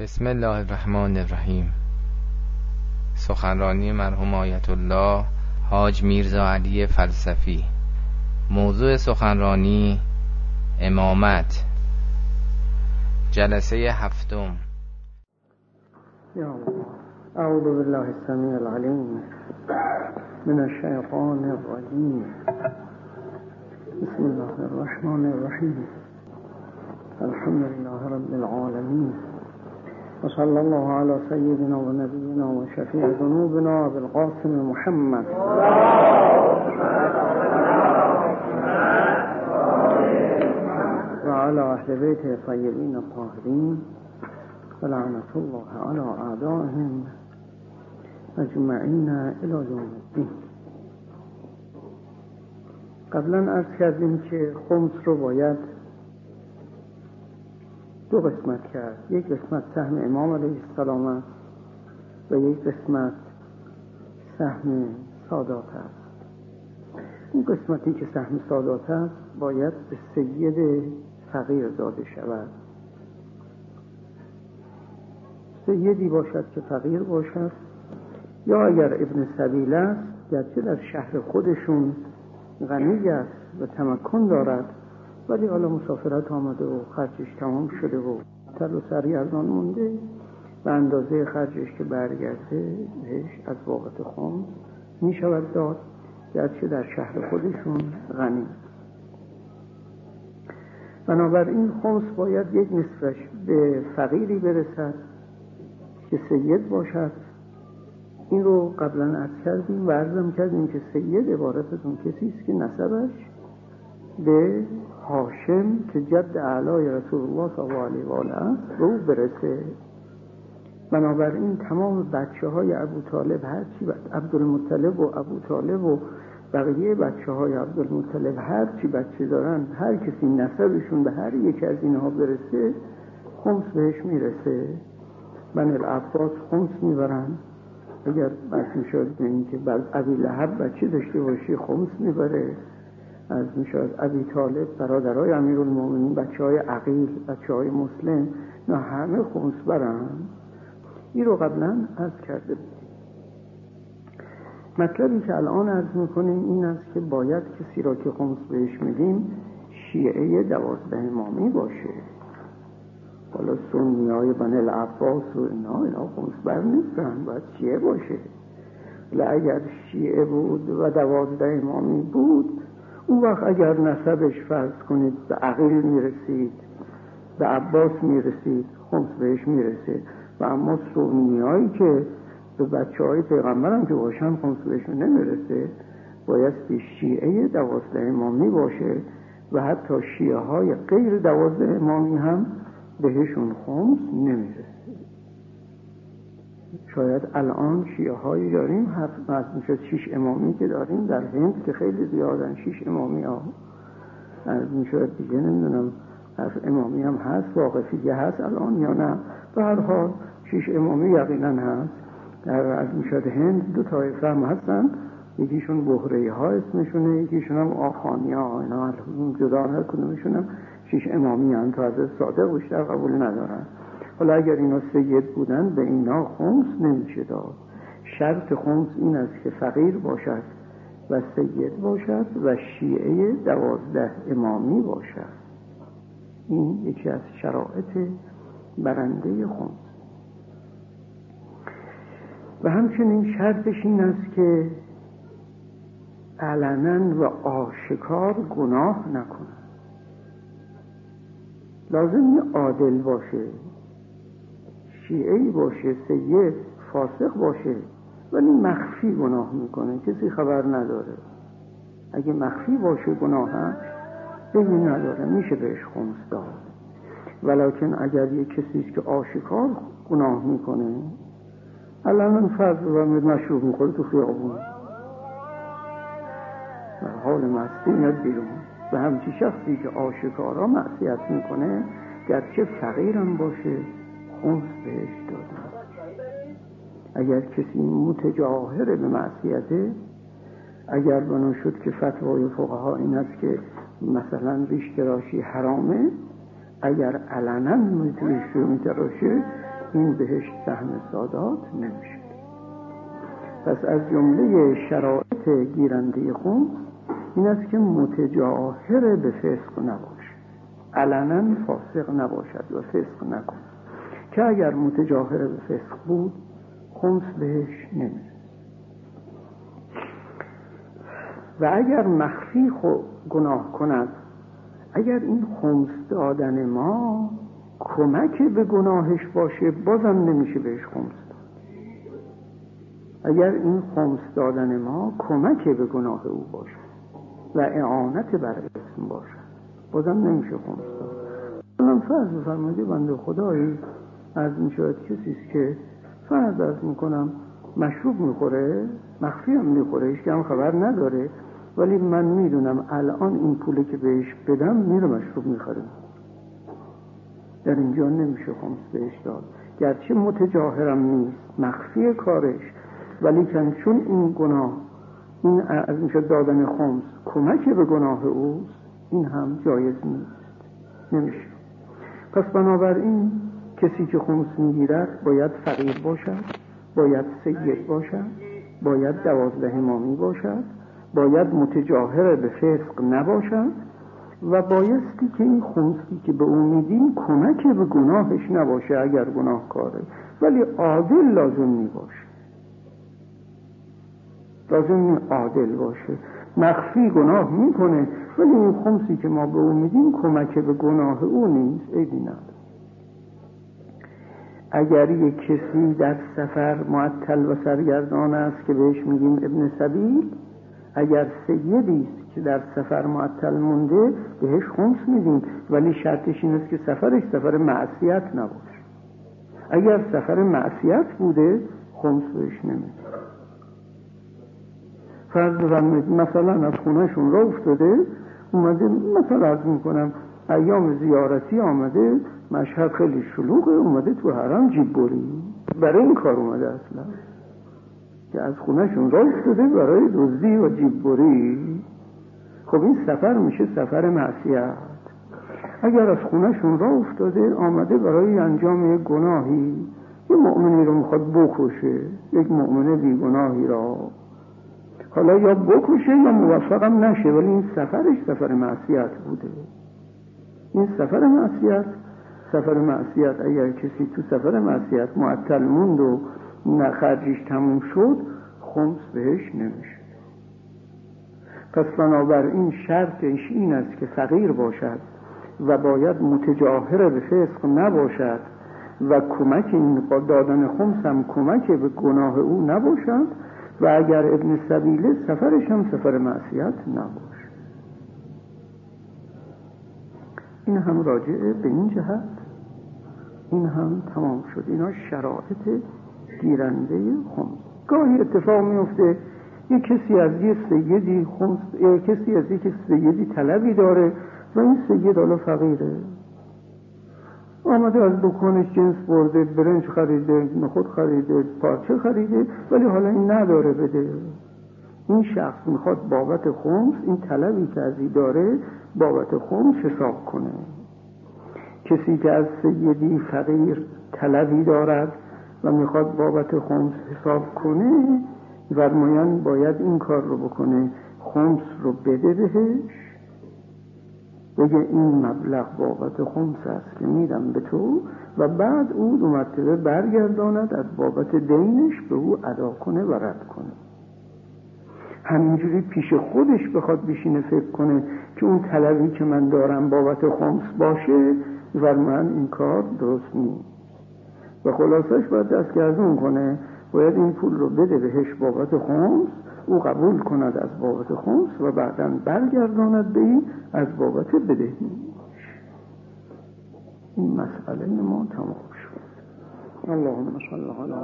بسم الله الرحمن الرحیم. سخنرانی مرحوم آیت الله حاج میرزا علی فلسفی. موضوع سخنرانی امامت. جلسه هفتم. یا اعوذ بالله السمیع العلیم من الشیطان الرجیم. بسم الله الرحمن الرحیم. الحمد لله رب العالمین. وصلى الله على سيدنا ونبينا وشفيع ذنوبنا بالقاسم محمد. وعلى أهل بيته الطيبين الطاهرين. ولعنة الله على أعدائهم أجمعين إلى يوم الدين. قبلا أرز کردیم که خمس رو باید دو قسمت کرد. یک قسمت سهم امام علیه السلام است و یک قسمت سهم سادات است. اون قسمتی که سهم سادات است باید به سید فقیر داده شود. سیدی باشد که فقیر باشد یا اگر ابن سبیل است گرچه در شهر خودشون غنی است و تمکن دارد ولی حالا مسافرت آمده و خرجش تمام شده و تر و سرگردان مونده و اندازه خرجش که برگرده بهش از واقعت خون می شود داد گرچه در شهر خودشون غنی. بنابراین خمس باید یک نصفش به فقیری برسد که سید باشد. این رو قبلا عرض کردیم و عرضم کردیم که سید عبارت از اون کسی است که نسبش به هاشم که جد اعلای رسول الله صلی الله علیه و آله است به او برسه. بنابراین تمام بچه های ابو طالب هرچی عبدالمطلب و ابو طالب و بقیه بچه های عبدالمطلب هرچی بچه دارن هر کسی نسبشون به هر یک از اینها برسه خمس بهش می‌رسه. بن العباس خمس می‌برن. اگر بس می‌شد که بر ابی لحب بچه داشته باشی خمس می‌بره. از می‌شد ابی طالب برادرای امیر المومنین بچه های عقیل بچه های مسلم نه همه خمس برن این رو قبلا از کرده مطلبی که الان عرض می‌کنیم این است که باید کسی را که خمس بهش میدیم شیعه دوازده امامی باشه. حالا سنی های بن العباس و اینا اینا خمس بر نیستن باید شیعه باشه. اگر شیعه بود و دوازده امامی بود اون وقت اگر نسبش فرض کنید به عقیل می‌رسید به عباس می‌رسید خمس بهش می‌رسه. و اما سنی هایی که به بچه های پیغمبر هم که باشن خمس بهشون نمی‌رسه باید به شیعه دوازده امامی باشه و حتی شیعه های غیر دوازده امامی هم بهشون خمس نمی‌رسه. شاید الان شیعه هایی داریم هفت از می‌شد شیش امامی که داریم در هند که خیلی زیادن شیش امامی ها. از می‌شد دیگه نمی‌دونم هفت امامی هم هست واقفیه هست الان یا نه. به هر حال شیش امامی یقینا هست. در از می‌شد هند دو طایفه هم هستن. یکیشون بحره ها اسمشونه یکیشون هم آخانی ها اینا جدا هر کدومشون هم شیش امامی هم تا از صادق بیشتر قبول ندارن. حالا اگر اینا سید بودن به اینا خمس نمیشه داد. شرط خمس این است که فقیر باشد و سید باشد و شیعه دوازده امامی باشد. این یکی از شرایط برنده خمس. و همچنین شرطش این است که علنا و آشکار گناه نکنه لازم عادل باشه. شیعه باشه سید فاسق باشه. ولی مخفی گناه می‌کنه کسی خبر نداره. اگه مخفی باشه گناه هم بگی نداره میشه بهش خمس داد. ولیکن اگر یه کسی که آشکار گناه می‌کنه الان فرض و مشروب می‌خوره تو خیابون. در حال مستی میاد بیرون. و همچی شخصی که آشکارا معصیت می‌کنه گرچه فقیرم باشه خمس بهش دادن. اگر کسی متجاهر به معصیته اگر بنا شد که فتوای فقها این است که مثلا ریش تراشی حرامه اگر علنا ریش رو میتراشه این بهش سهم سادات نمیشه. پس از جمله شرایط گیرنده خون این است که متجاهر به فسق نباشه. علنا فاسق نباشد و فسق نکن. که اگر متجاهر به فسق بود خمس بهش نمیره و اگر مخفی گناه کند اگر این خمس دادن ما کمک به گناهش باشه بازم نمیشه بهش خمس داد. اگر این خمس دادن ما کمک به گناه او باشه و اعانت بر اسم باشه بازم نمیشه خمس داد. الان فرض بفرمایید بنده خدایی از می شود کسی که فرض از می‌کنم. مشروب می‌خوره مخفی هم می‌خوره هیچ هم خبر نداره. ولی من می‌دونم الان این پوله که بهش بدم میره مشروب می‌خوره. در اینجا نمیشه خمس بهش داد. گرچه متجاهرم نیست مخفی کارش. ولی چون این گناه این از میشه دادن خمس کمک به گناه اوست این هم جایز نیست. نمیشه. پس بنابراین کسی که خمس می‌گیرد باید فقیر باشد باید سید باشد باید دوازده امامی باشد باید متجاهر به فسق نباشد و بایستی که این خمسی که به او میدیم کمک به گناهش نباشه اگر گناه کاره ولی عادل لازم می باشه لازم عادل باشه. مخفی گناه می‌کنه ولی این خمسی که ما به او میدیم کمک به گناه او نیست. ایدی نداره. اگر یک کسی در سفر معطل و سرگردان است که بهش میگیم ابن سبیل اگر سیدی است که در سفر معطل مونده بهش خمس میدیم. ولی شرطش این است که سفرش سفر معصیت نباشه. اگر سفر معصیت بوده خمس بهش نمیده فرض بفرمایید مثلا از خونهشون را افتاده اومده مثلا از می‌کنم ایام زیارتی آمده مشهد خیلی شلوغه اومده تو حرم جیب بری. برای این کار اومده اصلا. که از خونهشون را افتاده برای دزدی و جیب بری. خب این سفر میشه سفر معصیت. اگر از خونهشون را افتاده آمده برای انجام یک گناهی. یه مؤمنی رو می‌خواد بکشه یک مؤمن بیگناهی را. حالا یا بکشه یا موفقم نشه ولی این سفرش سفر معصیت بوده. این سفر معصیت سفر معصیت اگر کسی تو سفر معصیت معطل موند و نخرجیش تموم شد خمس بهش نمیشه. پس بنابراین شرطش این است که فقیر باشد و باید متجاهر به فسق نباشد و کمک این دادن خمس هم کمک به گناه او نباشد و اگر ابن سبیله سفرش هم سفر معصیت نباشد این هم راجعه به این جهت. این هم تمام شد. اینا شرایط گیرنده خمس گاهی اتفاق میفته یه کسی از یه سیدی خمس یه کسی از یک سیدی طلبی داره و این سید حالا فقیره. آمده از دکانش جنس برده برنج خریده نخود خریده پارچه خریده ولی حالا این نداره بده. این شخص می‌خواد بابت خمس این طلبی که ازی داره بابت خمس حساب کنه. کسی که از سیدی فقیر طلبی دارد و می‌خواد بابت خمس حساب کنه فرمایان باید این کار رو بکنه خمس رو بده بهش. بگه این مبلغ بابت خمس است که میدم به تو و بعد او دو مرتبه برگرداند از بابت دینش به او ادا کنه و رد کنه. همینجوری پیش خودش بخواد بشینه فکر کنه که اون طلبی که من دارم بابت خمس باشه و من این کار درست نیست. و خلاصش باید دستگردون کنه. باید این پول رو بده بهش بابت خمس او قبول کند از بابت خمس و بعدا برگرداند به این از بابت بدهی این مسئله ما تمام شد. اللهم صل علی